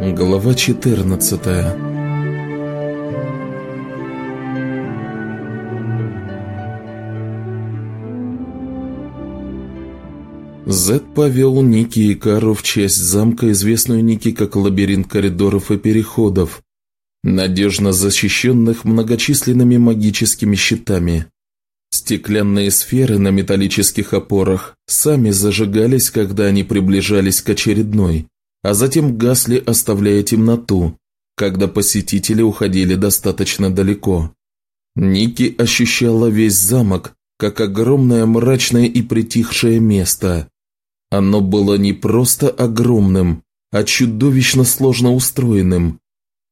Глава 14 Зед повел Ники и Кару в часть замка, известную Ники как лабиринт коридоров и переходов, надежно защищенных многочисленными магическими щитами. Стеклянные сферы на металлических опорах сами зажигались, когда они приближались к очередной, а затем гасли, оставляя темноту, когда посетители уходили достаточно далеко. Ники ощущала весь замок, как огромное мрачное и притихшее место. Оно было не просто огромным, а чудовищно сложно устроенным.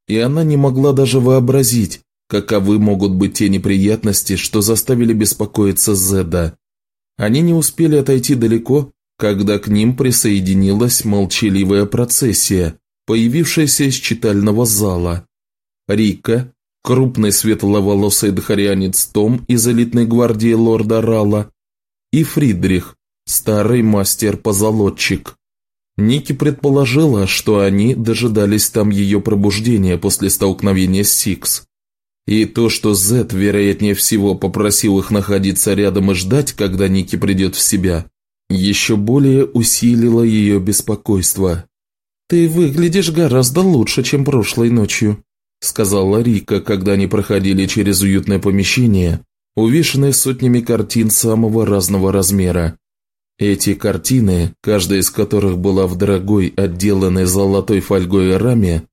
И она не могла даже вообразить, каковы могут быть те неприятности, что заставили беспокоиться Зеда. Они не успели отойти далеко, когда к ним присоединилась молчаливая процессия, появившаяся из читального зала. Рика, крупный светловолосый дхарианец Том из элитной гвардии лорда Рала, и Фридрих, старый мастер-позолотчик. Ники предположила, что они дожидались там ее пробуждения после столкновения с Сикс. И то, что Зет, вероятнее всего, попросил их находиться рядом и ждать, когда Ники придет в себя, еще более усилило ее беспокойство. «Ты выглядишь гораздо лучше, чем прошлой ночью», сказала Рика, когда они проходили через уютное помещение, увешанное сотнями картин самого разного размера. Эти картины, каждая из которых была в дорогой, отделанной золотой фольгой раме,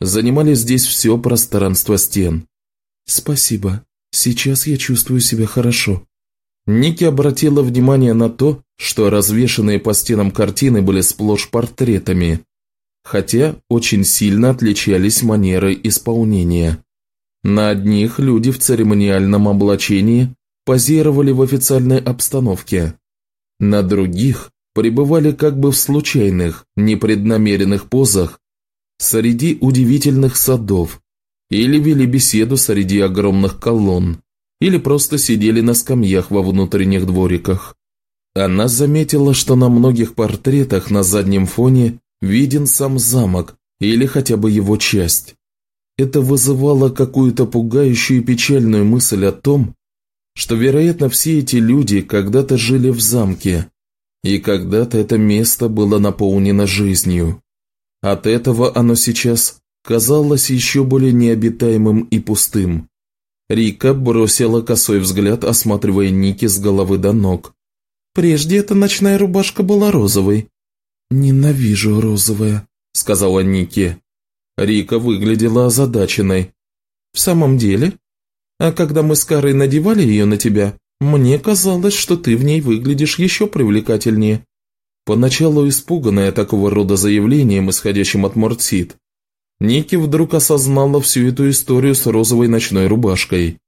занимали здесь все пространство стен. «Спасибо. Сейчас я чувствую себя хорошо». Ники обратила внимание на то, что развешанные по стенам картины были сплошь портретами, хотя очень сильно отличались манеры исполнения. На одних люди в церемониальном облачении позировали в официальной обстановке, на других пребывали как бы в случайных, непреднамеренных позах среди удивительных садов или вели беседу среди огромных колонн, или просто сидели на скамьях во внутренних двориках. Она заметила, что на многих портретах на заднем фоне виден сам замок или хотя бы его часть. Это вызывало какую-то пугающую и печальную мысль о том, что, вероятно, все эти люди когда-то жили в замке, и когда-то это место было наполнено жизнью. От этого оно сейчас казалось еще более необитаемым и пустым. Рика бросила косой взгляд, осматривая Ники с головы до ног. «Прежде эта ночная рубашка была розовой». «Ненавижу розовое», – сказала Ники. Рика выглядела озадаченной. «В самом деле? А когда мы с Карой надевали ее на тебя, мне казалось, что ты в ней выглядишь еще привлекательнее». Поначалу испуганная такого рода заявлением, исходящим от Мортсид, Ники вдруг осознала всю эту историю с розовой ночной рубашкой.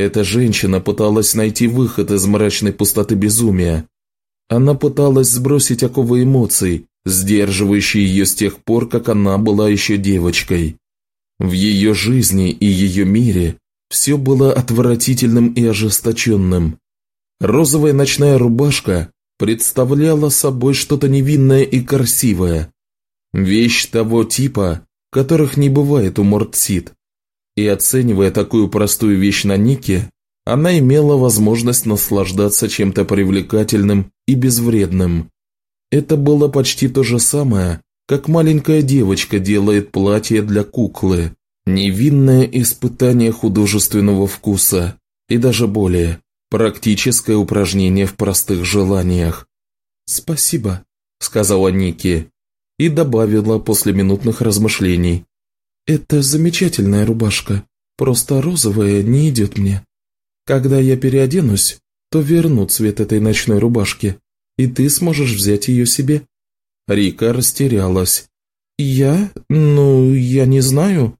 Эта женщина пыталась найти выход из мрачной пустоты безумия. Она пыталась сбросить оковы эмоций, сдерживающие ее с тех пор, как она была еще девочкой. В ее жизни и ее мире все было отвратительным и ожесточенным. Розовая ночная рубашка представляла собой что-то невинное и красивое. Вещь того типа, которых не бывает у Мортсид. И оценивая такую простую вещь на Нике, она имела возможность наслаждаться чем-то привлекательным и безвредным. Это было почти то же самое, как маленькая девочка делает платье для куклы. Невинное испытание художественного вкуса и даже более практическое упражнение в простых желаниях. «Спасибо», – сказала Ники и добавила после минутных размышлений. «Это замечательная рубашка, просто розовая не идет мне. Когда я переоденусь, то верну цвет этой ночной рубашки, и ты сможешь взять ее себе». Рика растерялась. «Я? Ну, я не знаю.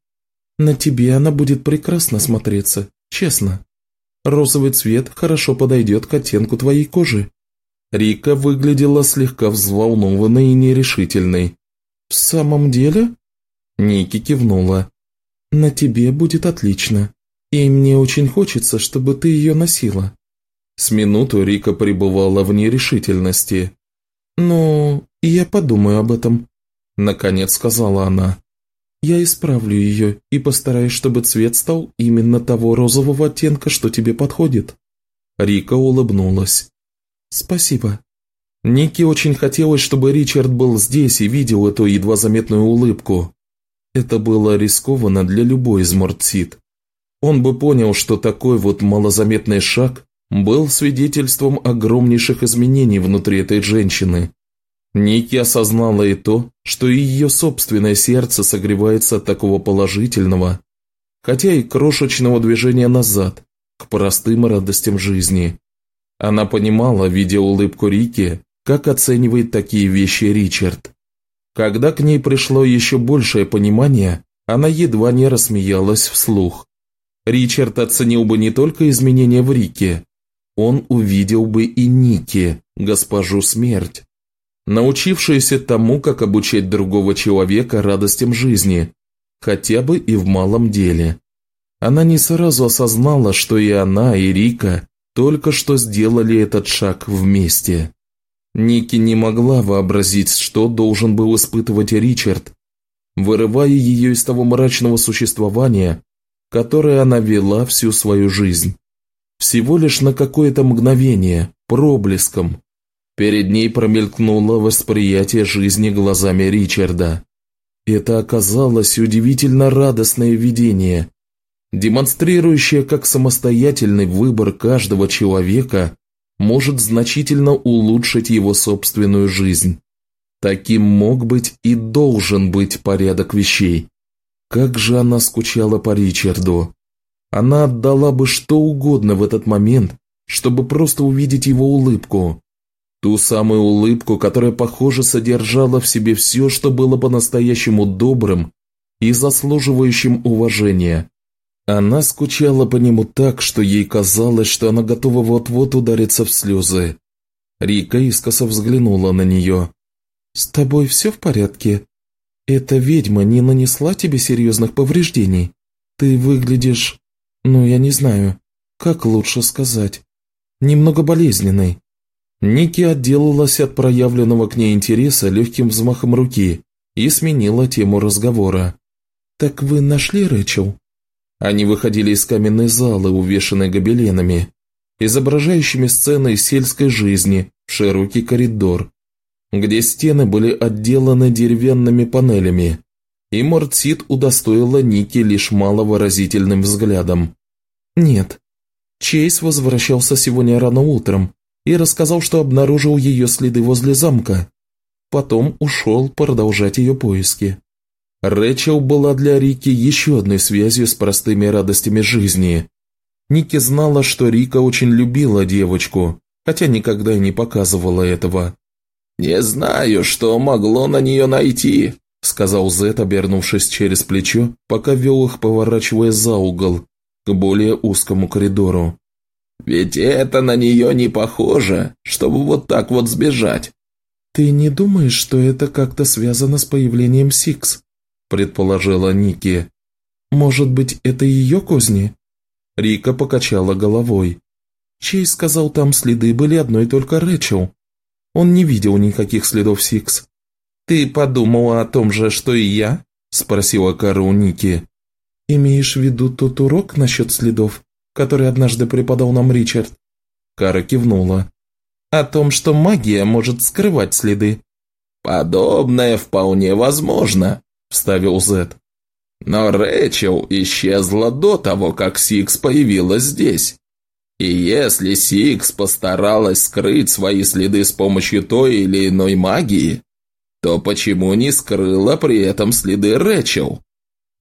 На тебе она будет прекрасно смотреться, честно. Розовый цвет хорошо подойдет к оттенку твоей кожи». Рика выглядела слегка взволнованной и нерешительной. «В самом деле?» Ники кивнула. «На тебе будет отлично, и мне очень хочется, чтобы ты ее носила». С минуту Рика пребывала в нерешительности. «Ну, я подумаю об этом», – наконец сказала она. Я исправлю ее и постараюсь, чтобы цвет стал именно того розового оттенка, что тебе подходит». Рика улыбнулась. «Спасибо». Нике очень хотелось, чтобы Ричард был здесь и видел эту едва заметную улыбку. Это было рискованно для любой из Мортсид. Он бы понял, что такой вот малозаметный шаг был свидетельством огромнейших изменений внутри этой женщины. Ники осознала и то, что ее собственное сердце согревается от такого положительного, хотя и крошечного движения назад, к простым радостям жизни. Она понимала, видя улыбку Рики, как оценивает такие вещи Ричард. Когда к ней пришло еще большее понимание, она едва не рассмеялась вслух. Ричард оценил бы не только изменения в Рике, он увидел бы и Ники, госпожу смерть, научившуюся тому, как обучать другого человека радостям жизни, хотя бы и в малом деле. Она не сразу осознала, что и она, и Рика только что сделали этот шаг вместе. Ники не могла вообразить, что должен был испытывать Ричард, вырывая ее из того мрачного существования, которое она вела всю свою жизнь. Всего лишь на какое-то мгновение, проблеском. Перед ней промелькнуло восприятие жизни глазами Ричарда. Это оказалось удивительно радостное видение, демонстрирующее, как самостоятельный выбор каждого человека может значительно улучшить его собственную жизнь. Таким мог быть и должен быть порядок вещей. Как же она скучала по Ричарду. Она отдала бы что угодно в этот момент, чтобы просто увидеть его улыбку. Ту самую улыбку, которая, похоже, содержала в себе все, что было по-настоящему добрым и заслуживающим уважения. Она скучала по нему так, что ей казалось, что она готова вот-вот удариться в слезы. Рика искоса взглянула на нее. «С тобой все в порядке? Эта ведьма не нанесла тебе серьезных повреждений? Ты выглядишь... ну, я не знаю, как лучше сказать. Немного болезненной». Ники отделалась от проявленного к ней интереса легким взмахом руки и сменила тему разговора. «Так вы нашли Рэчел?» Они выходили из каменной залы, увешанной гобеленами, изображающими сцены сельской жизни, в широкий коридор, где стены были отделаны деревянными панелями, и Мортсит удостоила Ники лишь маловыразительным взглядом. «Нет. Чейз возвращался сегодня рано утром и рассказал, что обнаружил ее следы возле замка. Потом ушел продолжать ее поиски. Рэчел была для Рики еще одной связью с простыми радостями жизни. Ники знала, что Рика очень любила девочку, хотя никогда и не показывала этого. «Не знаю, что могло на нее найти», – сказал Зет, обернувшись через плечо, пока вел их, поворачивая за угол, к более узкому коридору. «Ведь это на нее не похоже, чтобы вот так вот сбежать». «Ты не думаешь, что это как-то связано с появлением Сикс?» Предположила Ники. «Может быть, это ее козни?» Рика покачала головой. Чейз сказал, там следы были одной только Рэчел. Он не видел никаких следов Сикс. «Ты подумала о том же, что и я?» – спросила Кара у Ники. «Имеешь в виду тот урок насчет следов, который однажды преподал нам Ричард?» Кара кивнула. «О том, что магия может скрывать следы». «Подобное вполне возможно», – вставил Зедд. «Но Рэчел исчезла до того, как Сикс появилась здесь. И если Сикс постаралась скрыть свои следы с помощью той или иной магии, то почему не скрыла при этом следы Рэчел?»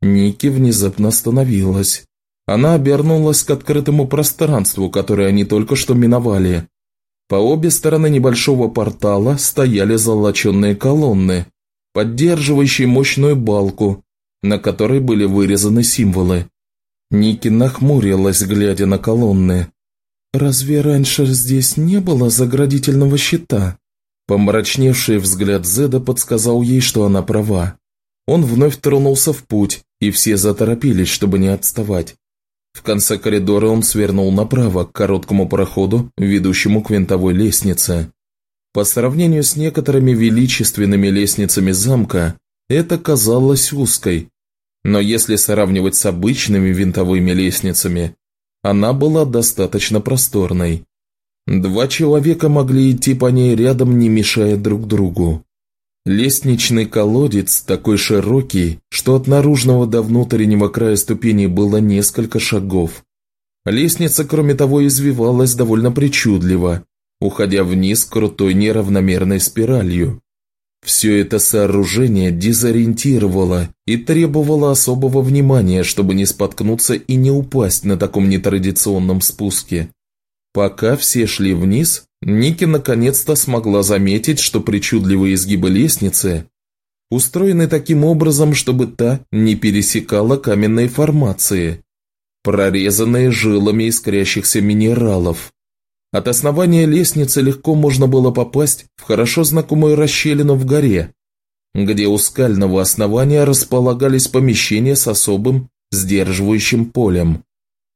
Ники внезапно остановилась. Она обернулась к открытому пространству, которое они только что миновали. По обе стороны небольшого портала стояли золоченные колонны, поддерживающий мощную балку, на которой были вырезаны символы. Ники нахмурилась, глядя на колонны. «Разве раньше здесь не было заградительного щита?» Помрачневший взгляд Зеда подсказал ей, что она права. Он вновь тронулся в путь, и все заторопились, чтобы не отставать. В конце коридора он свернул направо, к короткому проходу, ведущему к винтовой лестнице. По сравнению с некоторыми величественными лестницами замка, это казалось узкой, Но если сравнивать с обычными винтовыми лестницами, она была достаточно просторной. Два человека могли идти по ней рядом, не мешая друг другу. Лестничный колодец такой широкий, что от наружного до внутреннего края ступени было несколько шагов. Лестница, кроме того, извивалась довольно причудливо, уходя вниз крутой неравномерной спиралью. Все это сооружение дезориентировало и требовало особого внимания, чтобы не споткнуться и не упасть на таком нетрадиционном спуске. Пока все шли вниз, Ники наконец-то смогла заметить, что причудливые изгибы лестницы устроены таким образом, чтобы та не пересекала каменные формации, прорезанные жилами искрящихся минералов. От основания лестницы легко можно было попасть в хорошо знакомую расщелину в горе, где у скального основания располагались помещения с особым сдерживающим полем.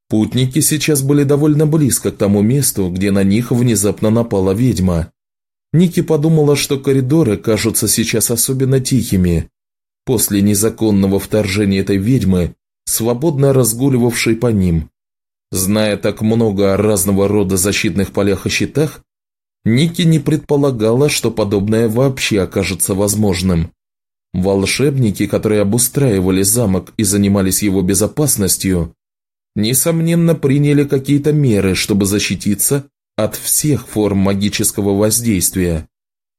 Путники сейчас были довольно близко к тому месту, где на них внезапно напала ведьма. Ники подумала, что коридоры кажутся сейчас особенно тихими. После незаконного вторжения этой ведьмы, свободно разгуливавшей по ним. Зная так много о разного рода защитных полях и щитах, Ники не предполагала, что подобное вообще окажется возможным. Волшебники, которые обустраивали замок и занимались его безопасностью, несомненно приняли какие-то меры, чтобы защититься от всех форм магического воздействия,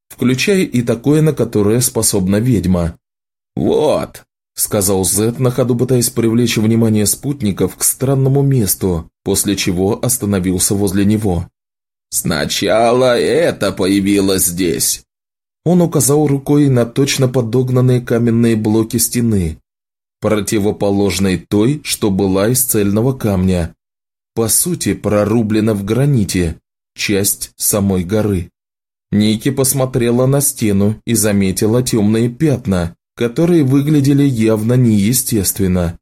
включая и такое, на которое способна ведьма. «Вот», – сказал Зет, на ходу пытаясь привлечь внимание спутников к странному месту, после чего остановился возле него. «Сначала это появилось здесь». Он указал рукой на точно подогнанные каменные блоки стены, противоположной той, что была из цельного камня. По сути, прорублена в граните, часть самой горы. Ники посмотрела на стену и заметила темные пятна, которые выглядели явно неестественно.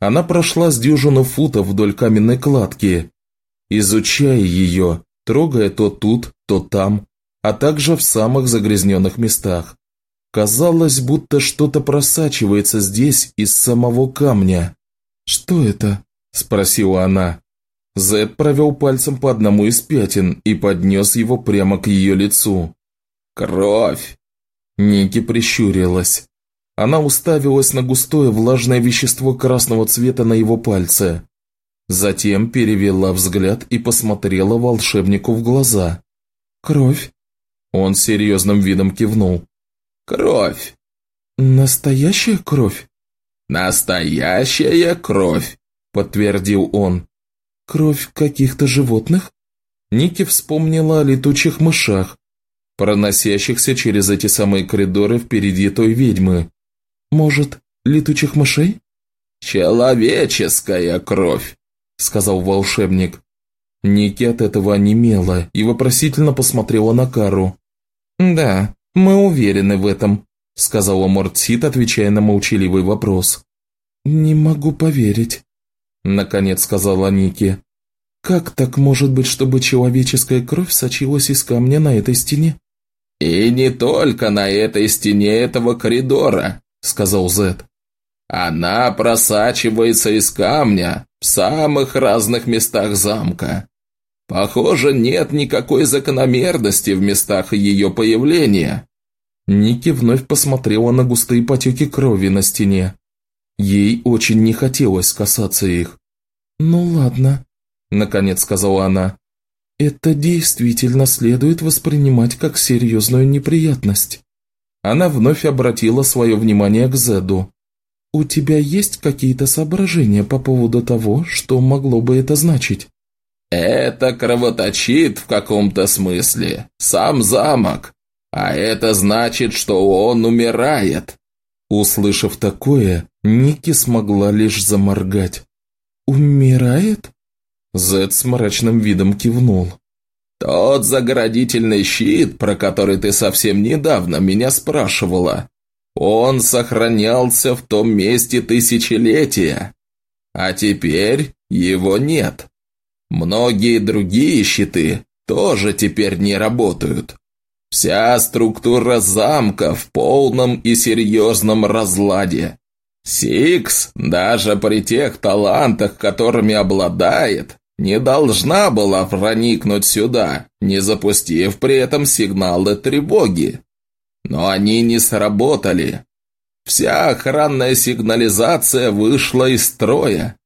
Она прошла с дюжину футов вдоль каменной кладки, изучая ее, трогая то тут, то там, а также в самых загрязненных местах. Казалось, будто что-то просачивается здесь из самого камня. «Что это?» – спросила она. Зед провел пальцем по одному из пятен и поднес его прямо к ее лицу. «Кровь!» Ники прищурилась. Она уставилась на густое влажное вещество красного цвета на его пальце. Затем перевела взгляд и посмотрела волшебнику в глаза. «Кровь?» Он серьезным видом кивнул. Кровь. Настоящая кровь? Настоящая кровь, подтвердил он. Кровь каких-то животных? Ники вспомнила о летучих мышах, проносящихся через эти самые коридоры впереди той ведьмы. Может, летучих мышей? Человеческая кровь, сказал волшебник. Ники от этого онемела и вопросительно посмотрела на Кару. «Да, «Мы уверены в этом», – сказала Мортсит, отвечая на молчаливый вопрос. «Не могу поверить», – наконец сказала Ники. «Как так может быть, чтобы человеческая кровь сочилась из камня на этой стене?» «И не только на этой стене этого коридора», – сказал Зет. «Она просачивается из камня в самых разных местах замка. Похоже, нет никакой закономерности в местах ее появления. Ники вновь посмотрела на густые потеки крови на стене. Ей очень не хотелось касаться их. «Ну ладно», – наконец сказала она. «Это действительно следует воспринимать как серьезную неприятность». Она вновь обратила свое внимание к Зеду. «У тебя есть какие-то соображения по поводу того, что могло бы это значить?» «Это кровоточит в каком-то смысле. Сам замок. А это значит, что он умирает». Услышав такое, Ники смогла лишь заморгать. «Умирает?» Зед с мрачным видом кивнул. «Тот заградительный щит, про который ты совсем недавно меня спрашивала, он сохранялся в том месте тысячелетия, а теперь его нет. Многие другие щиты тоже теперь не работают. Вся структура замка в полном и серьезном разладе. Сикс, даже при тех талантах, которыми обладает, не должна была проникнуть сюда, не запустив при этом сигналы тревоги. Но они не сработали. Вся охранная сигнализация вышла из строя.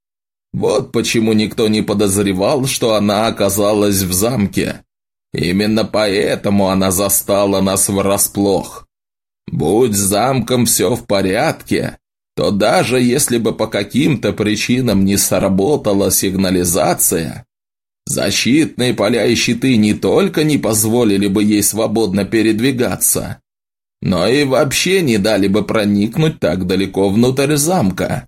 Вот почему никто не подозревал, что она оказалась в замке. Именно поэтому она застала нас врасплох. Будь замком все в порядке, то даже если бы по каким-то причинам не сработала сигнализация, защитные поля и щиты не только не позволили бы ей свободно передвигаться, но и вообще не дали бы проникнуть так далеко внутрь замка.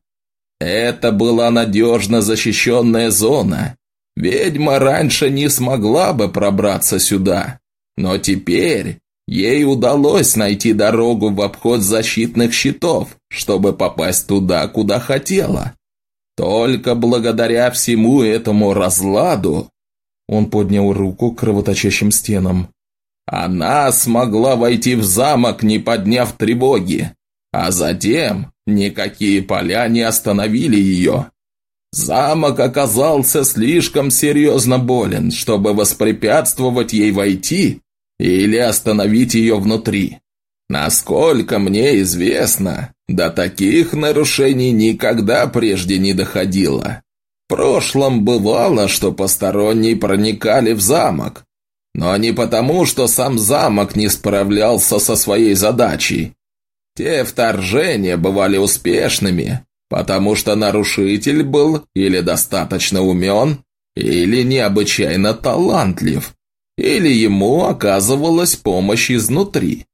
Это была надежно защищенная зона. Ведьма раньше не смогла бы пробраться сюда, но теперь ей удалось найти дорогу в обход защитных щитов, чтобы попасть туда, куда хотела. Только благодаря всему этому разладу он поднял руку к кровоточащим стенам. Она смогла войти в замок, не подняв тревоги, а затем никакие поля не остановили ее. Замок оказался слишком серьезно болен, чтобы воспрепятствовать ей войти или остановить ее внутри. Насколько мне известно, до таких нарушений никогда прежде не доходило. В прошлом бывало, что посторонние проникали в замок, но не потому, что сам замок не справлялся со своей задачей. Те вторжения бывали успешными, потому что нарушитель был или достаточно умен, или необычайно талантлив, или ему оказывалась помощь изнутри.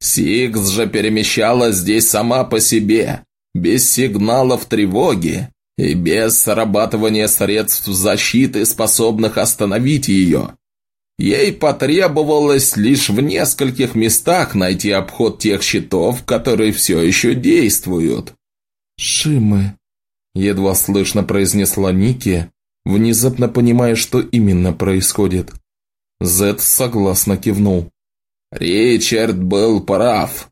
Сикс же перемещалась здесь сама по себе, без сигналов тревоги и без срабатывания средств защиты, способных остановить ее. Ей потребовалось лишь в нескольких местах найти обход тех щитов, которые все еще действуют. «Шимы», – едва слышно произнесла Ники, внезапно понимая, что именно происходит. Зед согласно кивнул. «Ричард был прав».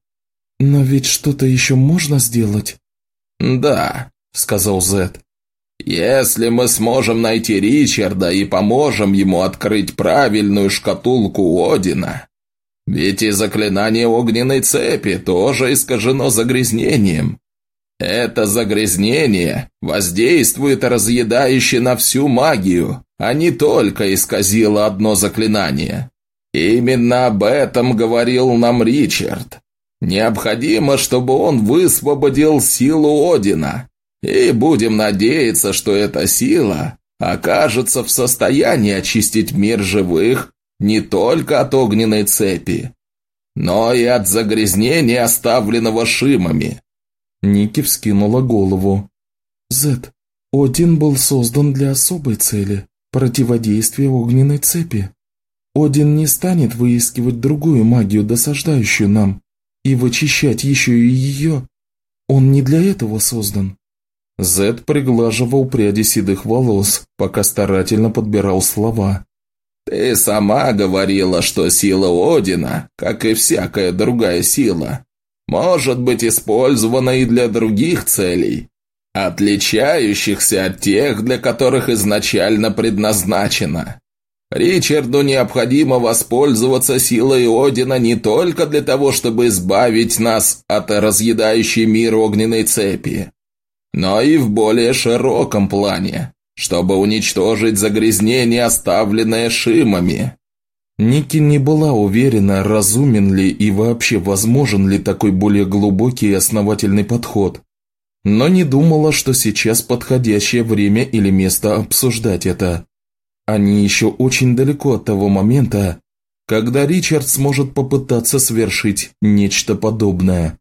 «Но ведь что-то еще можно сделать?» «Да», – сказал Зед. Если мы сможем найти Ричарда и поможем ему открыть правильную шкатулку Одина, ведь и заклинание огненной цепи тоже искажено загрязнением. Это загрязнение воздействует разъедающе на всю магию, а не только исказило одно заклинание. Именно об этом говорил нам Ричард. Необходимо, чтобы он высвободил силу Одина, и будем надеяться, что эта сила окажется в состоянии очистить мир живых не только от огненной цепи, но и от загрязнения, оставленного шимами. Ники вскинула голову. «Зет, Один был создан для особой цели – противодействия огненной цепи. Один не станет выискивать другую магию, досаждающую нам, и вычищать еще и ее. Он не для этого создан. Зед приглаживал пряди седых волос, пока старательно подбирал слова. «Ты сама говорила, что сила Одина, как и всякая другая сила, может быть использована и для других целей, отличающихся от тех, для которых изначально предназначена. Ричарду необходимо воспользоваться силой Одина не только для того, чтобы избавить нас от разъедающей мир огненной цепи, но и в более широком плане, чтобы уничтожить загрязнение, оставленное шимами. Ники не была уверена, разумен ли и вообще возможен ли такой более глубокий и основательный подход, но не думала, что сейчас подходящее время или место обсуждать это. Они еще очень далеко от того момента, когда Ричард сможет попытаться совершить нечто подобное.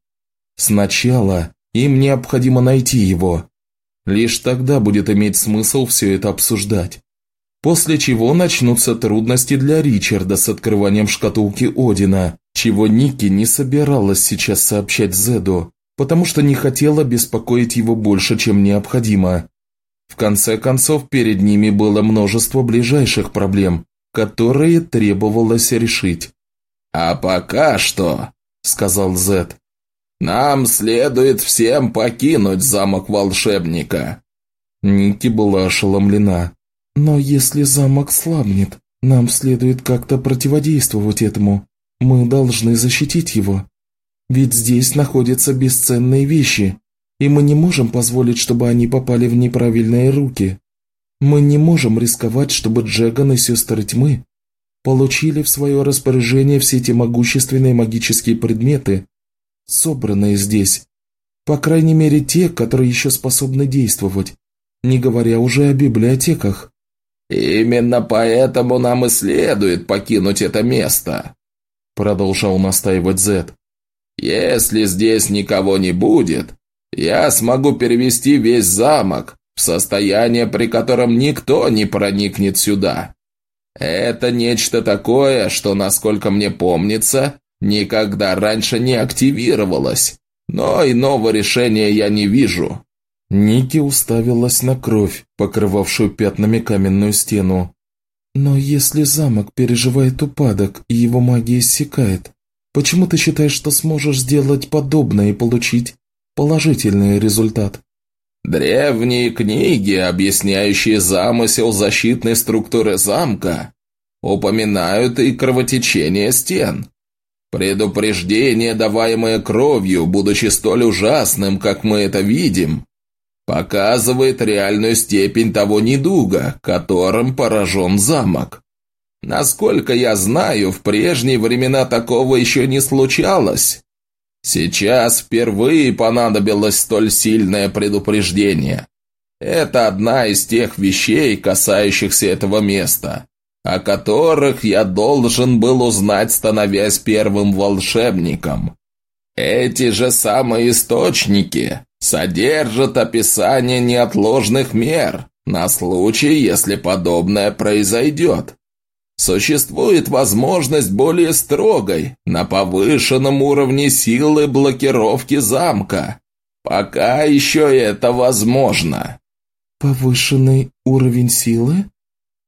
Сначала им необходимо найти его. Лишь тогда будет иметь смысл все это обсуждать. После чего начнутся трудности для Ричарда с открыванием шкатулки Одина, чего Ники не собиралась сейчас сообщать Зеду, потому что не хотела беспокоить его больше, чем необходимо. В конце концов, перед ними было множество ближайших проблем, которые требовалось решить. «А пока что», – сказал Зед, Нам следует всем покинуть замок волшебника». Ники была ошеломлена. «Но если замок слабнет, нам следует как-то противодействовать этому. Мы должны защитить его. Ведь здесь находятся бесценные вещи, и мы не можем позволить, чтобы они попали в неправильные руки. Мы не можем рисковать, чтобы Джеган и сестры тьмы получили в свое распоряжение все эти могущественные магические предметы, собранные здесь. По крайней мере, те, которые еще способны действовать, не говоря уже о библиотеках. «Именно поэтому нам и следует покинуть это место», продолжал настаивать Зет. «Если здесь никого не будет, я смогу перевести весь замок в состояние, при котором никто не проникнет сюда. Это нечто такое, что, насколько мне помнится, никогда раньше не активировалось, но иного решения я не вижу». Ники уставилась на кровь, покрывавшую пятнами каменную стену. «Но если замок переживает упадок и его магия иссякает, почему ты считаешь, что сможешь сделать подобное и получить положительный результат?» Древние книги, объясняющие замысел защитной структуры замка, упоминают и кровотечение стен. Предупреждение, даваемое кровью, будучи столь ужасным, как мы это видим, показывает реальную степень того недуга, которым поражен замок. Насколько я знаю, в прежние времена такого еще не случалось. Сейчас впервые понадобилось столь сильное предупреждение. Это одна из тех вещей, касающихся этого места, о которых я должен был узнать, становясь первым волшебником. Эти же самые источники содержат описание неотложных мер на случай, если подобное произойдет. Существует возможность более строгой, на повышенном уровне силы блокировки замка. Пока еще это возможно. Повышенный уровень силы?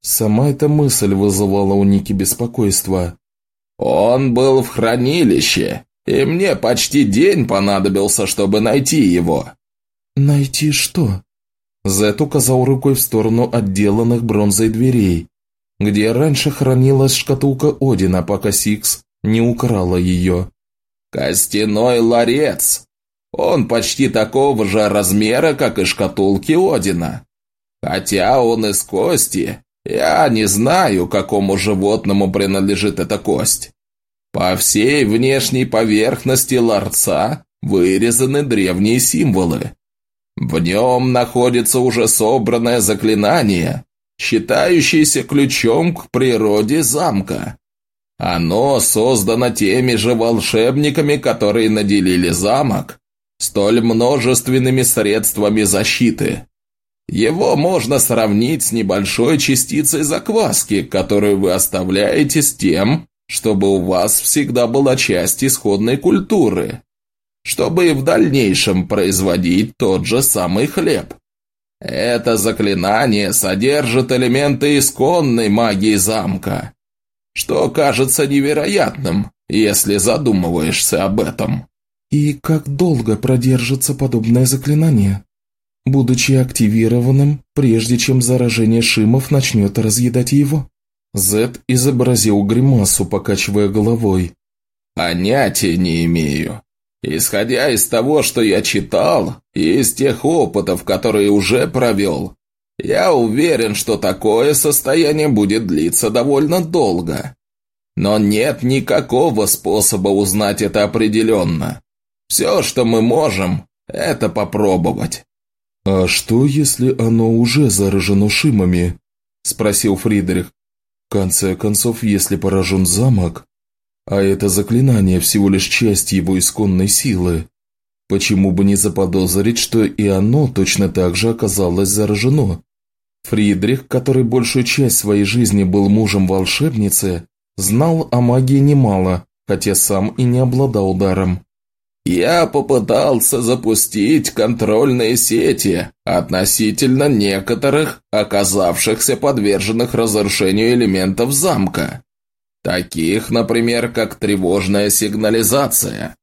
Сама эта мысль вызывала у Ники беспокойство. Он был в хранилище, и мне почти день понадобился, чтобы найти его. Найти что? Зет указал рукой в сторону отделанных бронзой дверей, где раньше хранилась шкатулка Одина, пока Сикс не украла ее. «Костяной ларец! Он почти такого же размера, как и шкатулки Одина. Хотя он из кости, я не знаю, какому животному принадлежит эта кость. По всей внешней поверхности ларца вырезаны древние символы. В нем находится уже собранное заклинание, считающийся ключом к природе замка. Оно создано теми же волшебниками, которые наделили замок столь множественными средствами защиты. Его можно сравнить с небольшой частицей закваски, которую вы оставляете с тем, чтобы у вас всегда была часть исходной культуры, чтобы и в дальнейшем производить тот же самый хлеб. Это заклинание содержит элементы исконной магии замка, что кажется невероятным, если задумываешься об этом. И как долго продержится подобное заклинание? Будучи активированным, прежде чем заражение Шимов начнет разъедать его? Зет изобразил гримасу, покачивая головой. «Понятия не имею. Исходя из того, что я читал, и из тех опытов, которые уже провел, я уверен, что такое состояние будет длиться довольно долго. Но нет никакого способа узнать это определенно. Все, что мы можем, это попробовать. «А что, если оно уже заражено шимами?» – спросил Фридрих. «В конце концов, если поражен замок, а это заклинание всего лишь часть его исконной силы. Почему бы не заподозрить, что и оно точно так же оказалось заражено? Фридрих, который большую часть своей жизни был мужем волшебницы, знал о магии немало, хотя сам и не обладал даром. «Я попытался запустить контрольные сети относительно некоторых, оказавшихся подверженных разрушению элементов замка. Таких, например, как тревожная сигнализация.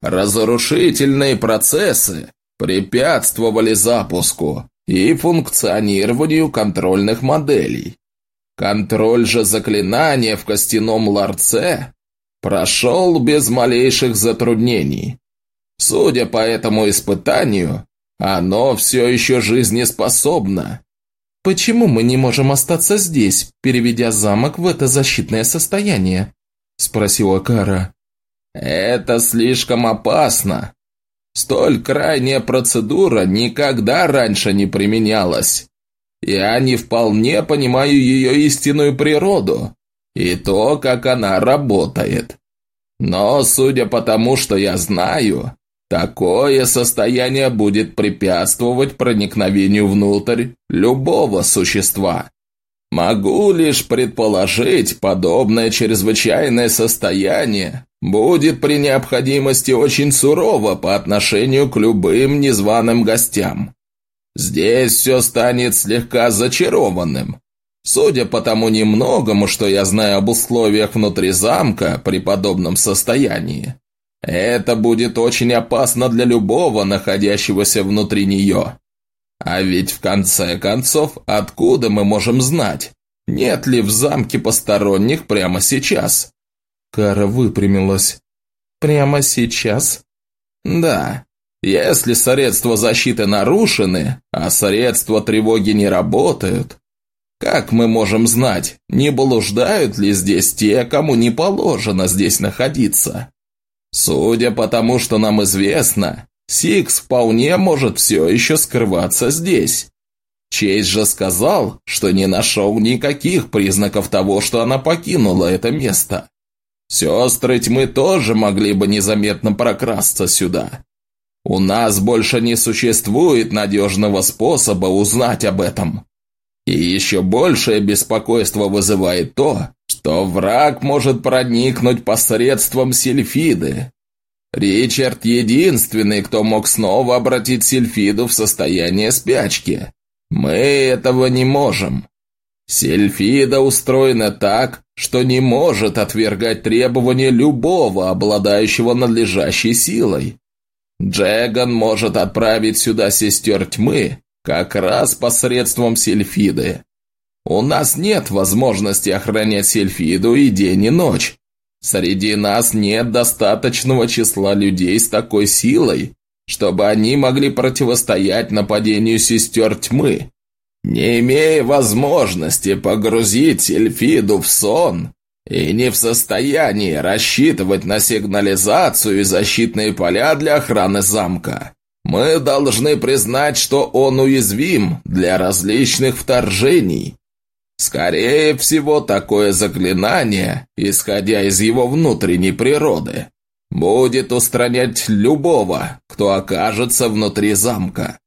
Разрушительные процессы препятствовали запуску и функционированию контрольных моделей. Контроль же заклинания в костяном ларце прошел без малейших затруднений. Судя по этому испытанию, оно все еще жизнеспособно. «Почему мы не можем остаться здесь, переведя замок в это защитное состояние?» – спросила Кара. «Это слишком опасно. Столь крайняя процедура никогда раньше не применялась. Я не вполне понимаю ее истинную природу и то, как она работает. Но, судя по тому, что я знаю, такое состояние будет препятствовать проникновению внутрь любого существа. Могу лишь предположить, подобное чрезвычайное состояние будет при необходимости очень сурово по отношению к любым незваным гостям. Здесь все станет слегка зачарованным. Судя по тому немногому, что я знаю об условиях внутри замка при подобном состоянии, это будет очень опасно для любого, находящегося внутри нее. А ведь в конце концов, откуда мы можем знать, нет ли в замке посторонних прямо сейчас? Кара выпрямилась. Прямо сейчас? Да. Если средства защиты нарушены, а средства тревоги не работают, как мы можем знать, не блуждают ли здесь те, кому не положено здесь находиться? Судя по тому, что нам известно, Сикс вполне может все еще скрываться здесь. Чейз же сказал, что не нашел никаких признаков того, что она покинула это место. Сестры тьмы тоже могли бы незаметно прокрасться сюда. У нас больше не существует надежного способа узнать об этом. И еще большее беспокойство вызывает то, что враг может проникнуть посредством сильфиды. Ричард единственный, кто мог снова обратить сильфиду в состояние спячки. Мы этого не можем. Сильфида устроена так, что не может отвергать требования любого, обладающего надлежащей силой. Джеган может отправить сюда сестер тьмы как раз посредством Сильфиды. У нас нет возможности охранять Сильфиду и день, и ночь. Среди нас нет достаточного числа людей с такой силой, чтобы они могли противостоять нападению сестер тьмы. Не имея возможности погрузить Сильфиду в сон, и не в состоянии рассчитывать на сигнализацию и защитные поля для охраны замка. Мы должны признать, что он уязвим для различных вторжений. Скорее всего, такое заклинание, исходя из его внутренней природы, будет устранять любого, кто окажется внутри замка.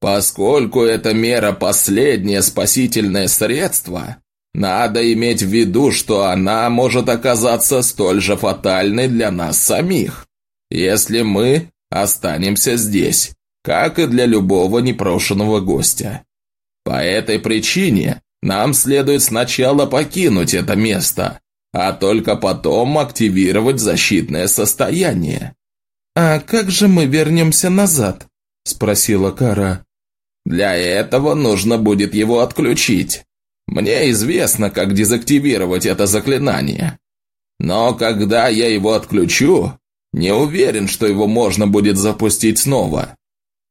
Поскольку эта мера последнее спасительное средство, надо иметь в виду, что она может оказаться столь же фатальной для нас самих, если мы останемся здесь, как и для любого непрошенного гостя. По этой причине нам следует сначала покинуть это место, а только потом активировать защитное состояние. «А как же мы вернемся назад?» – спросила Кара. «Для этого нужно будет его отключить. Мне известно, как дезактивировать это заклинание. Но когда я его отключу, не уверен, что его можно будет запустить снова.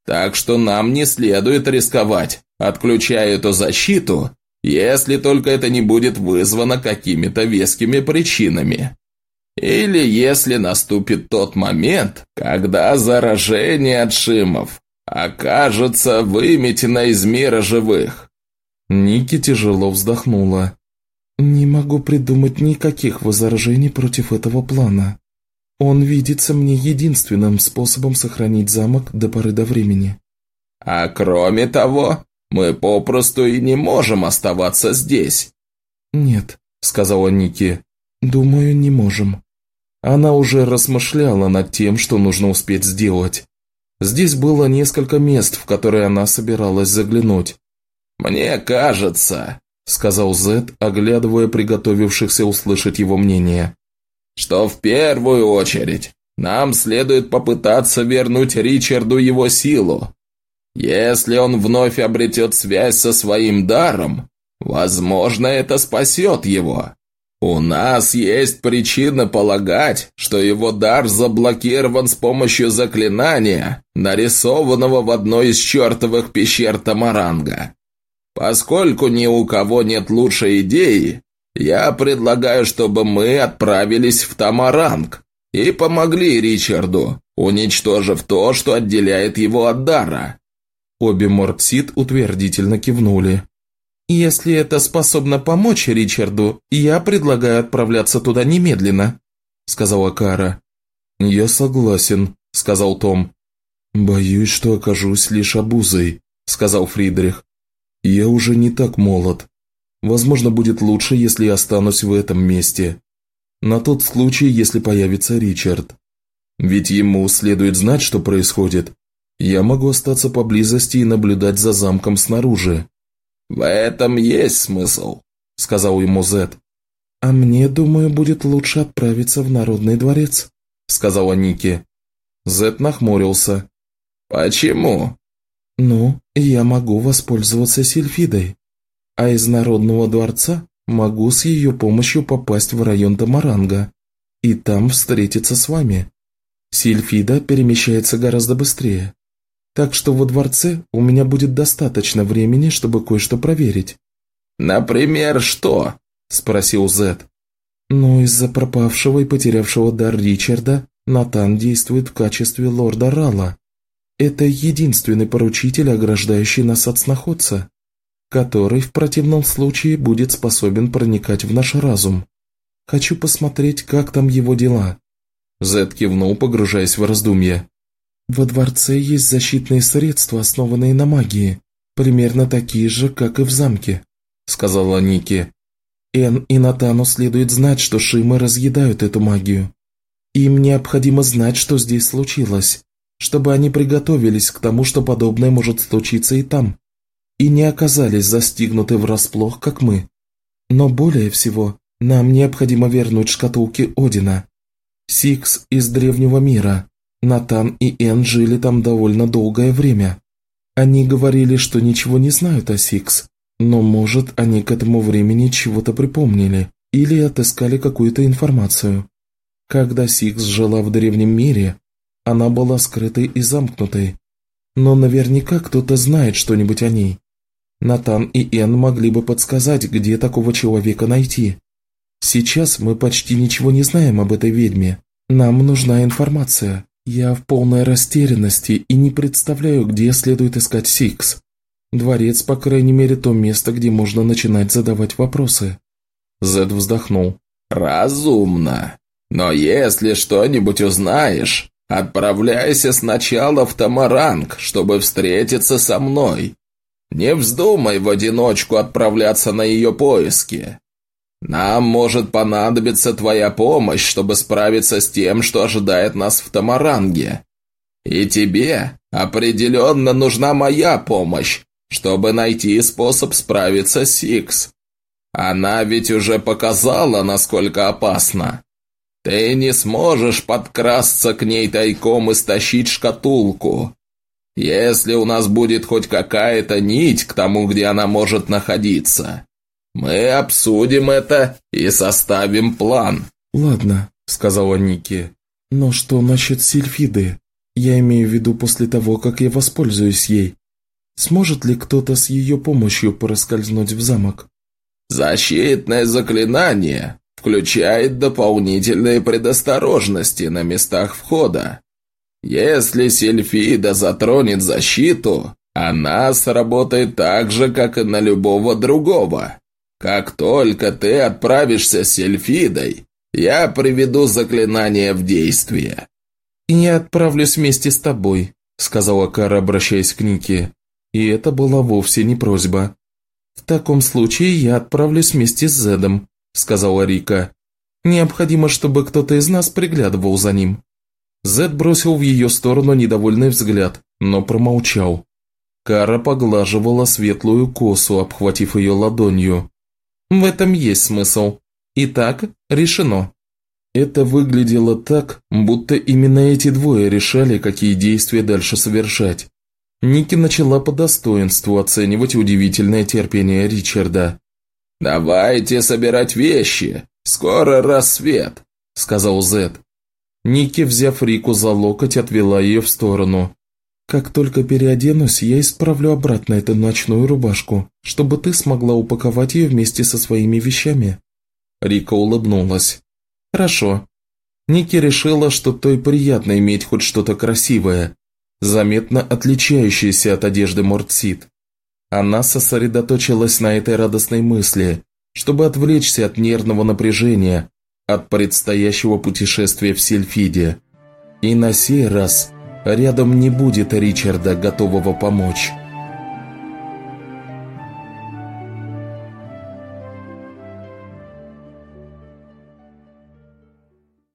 Так что нам не следует рисковать, отключая эту защиту, если только это не будет вызвано какими-то вескими причинами. Или если наступит тот момент, когда заражение от шимов окажется выметено из мира живых. Ники тяжело вздохнула. «Не могу придумать никаких возражений против этого плана. Он видится мне единственным способом сохранить замок до поры до времени». «А кроме того, мы попросту и не можем оставаться здесь». «Нет», — сказала Ники, — «думаю, не можем». Она уже размышляла над тем, что нужно успеть сделать. Здесь было несколько мест, в которые она собиралась заглянуть, «Мне кажется», — сказал Зет, оглядывая приготовившихся услышать его мнение, «что в первую очередь Нам следует попытаться вернуть Ричарду его силу. Если он вновь обретет связь со своим даром, возможно, это спасет его. У нас есть причина полагать, что его дар заблокирован с помощью заклинания, нарисованного в одной из чертовых пещер Тамаранга. Поскольку ни у кого нет лучшей идеи, я предлагаю, чтобы мы отправились в Тамаранг и помогли Ричарду, уничтожив то, что отделяет его от дара». Обе Морпсит утвердительно кивнули. «Если это способно помочь Ричарду, я предлагаю отправляться туда немедленно», – сказала Кара. «Я согласен», – сказал Том. «Боюсь, что окажусь лишь обузой», – сказал Фридрих. «Я уже не так молод. Возможно, будет лучше, если я останусь в этом месте. На тот случай, если появится Ричард. Ведь ему следует знать, что происходит. Я могу остаться поблизости и наблюдать за замком снаружи». «В этом есть смысл», – сказал ему Зет. «А мне, думаю, будет лучше отправиться в Народный дворец», – сказала Ники. Зет нахмурился. «Почему?» «Ну, я могу воспользоваться Сильфидой, а из Народного дворца могу с ее помощью попасть в район Тамаранга и там встретиться с вами. Сильфида перемещается гораздо быстрее. Так что во дворце у меня будет достаточно времени, чтобы кое-что проверить». «Например, что?» – спросил Зет. «Ну, из-за пропавшего и потерявшего дар Ричарда Натан действует в качестве лорда Рала. Это единственный поручитель, ограждающий нас от сноходца, который в противном случае будет способен проникать в наш разум. Хочу посмотреть, как там его дела». Зет кивнул, погружаясь в раздумья. Во дворце есть защитные средства, основанные на магии, примерно такие же, как и в замке», — сказала Ники. «Эн и Натану следует знать, что Шимы разъедают эту магию. Им необходимо знать, что здесь случилось, чтобы они приготовились к тому, что подобное может случиться и там, и не оказались застигнуты врасплох, как мы. Но более всего, нам необходимо вернуть шкатулки Одена. Сикс из Древнего мира, Натан и Эн жили там довольно долгое время. Они говорили, что ничего не знают о Сикс, но, может, они к этому времени чего-то припомнили или отыскали какую-то информацию. Когда Сикс жила в древнем мире, она была скрытой и замкнутой. Но наверняка кто-то знает что-нибудь о ней. Натан и Эн могли бы подсказать, где такого человека найти. Сейчас мы почти ничего не знаем об этой ведьме. Нам нужна информация. Я в полной растерянности и не представляю, где следует искать Сикс. Дворец, по крайней мере, то место, где можно начинать задавать вопросы. Зед вздохнул. «Разумно. Но если что-нибудь узнаешь, отправляйся сначала в Тамаранг, чтобы встретиться со мной. Не вздумай в одиночку отправляться на ее поиски. Нам может понадобиться твоя помощь, чтобы справиться с тем, что ожидает нас в Тамаранге. И тебе определенно нужна моя помощь, чтобы найти способ справиться с Сикс. Она ведь уже показала, насколько опасна. Ты не сможешь подкрасться к ней тайком и стащить шкатулку. Если у нас будет хоть какая-то нить к тому, где она может находиться, мы обсудим это и составим план». «Ладно», — сказала Ники. «Но что насчет Сильфиды? Я имею в виду после того, как я воспользуюсь ей. Сможет ли кто-то с ее помощью проскользнуть в замок?» «Защитное заклинание включает дополнительные предосторожности на местах входа. Если Сильфида затронет защиту, она сработает так же, как и на любого другого. Как только ты отправишься с Сельфидой, я приведу заклинание в действие». «Я отправлюсь вместе с тобой», — сказала Кара, обращаясь к Нике. И это была вовсе не просьба. «В таком случае я отправлюсь вместе с Зедом», — сказала Рика. «Необходимо, чтобы кто-то из нас приглядывал за ним». Зед бросил в ее сторону недовольный взгляд, но промолчал. Кара поглаживала светлую косу, обхватив ее ладонью. В этом есть смысл. Итак, решено. Это выглядело так, будто именно эти двое решали, какие действия дальше совершать. Ники начала по достоинству оценивать удивительное терпение Ричарда. «Давайте собирать вещи, скоро рассвет», – сказал Зед. Ники, взяв Рику за локоть, отвела ее в сторону. «Как только переоденусь, я исправлю обратно эту ночную рубашку, чтобы ты смогла упаковать ее вместе со своими вещами». Рика улыбнулась. «Хорошо». Ники решила, что той приятно иметь хоть что-то красивое, заметно отличающееся от одежды Мортсид. Она сосредоточилась на этой радостной мысли, чтобы отвлечься от нервного напряжения, от предстоящего путешествия в Сельфиде. И на сей раз рядом не будет Ричарда, готового помочь.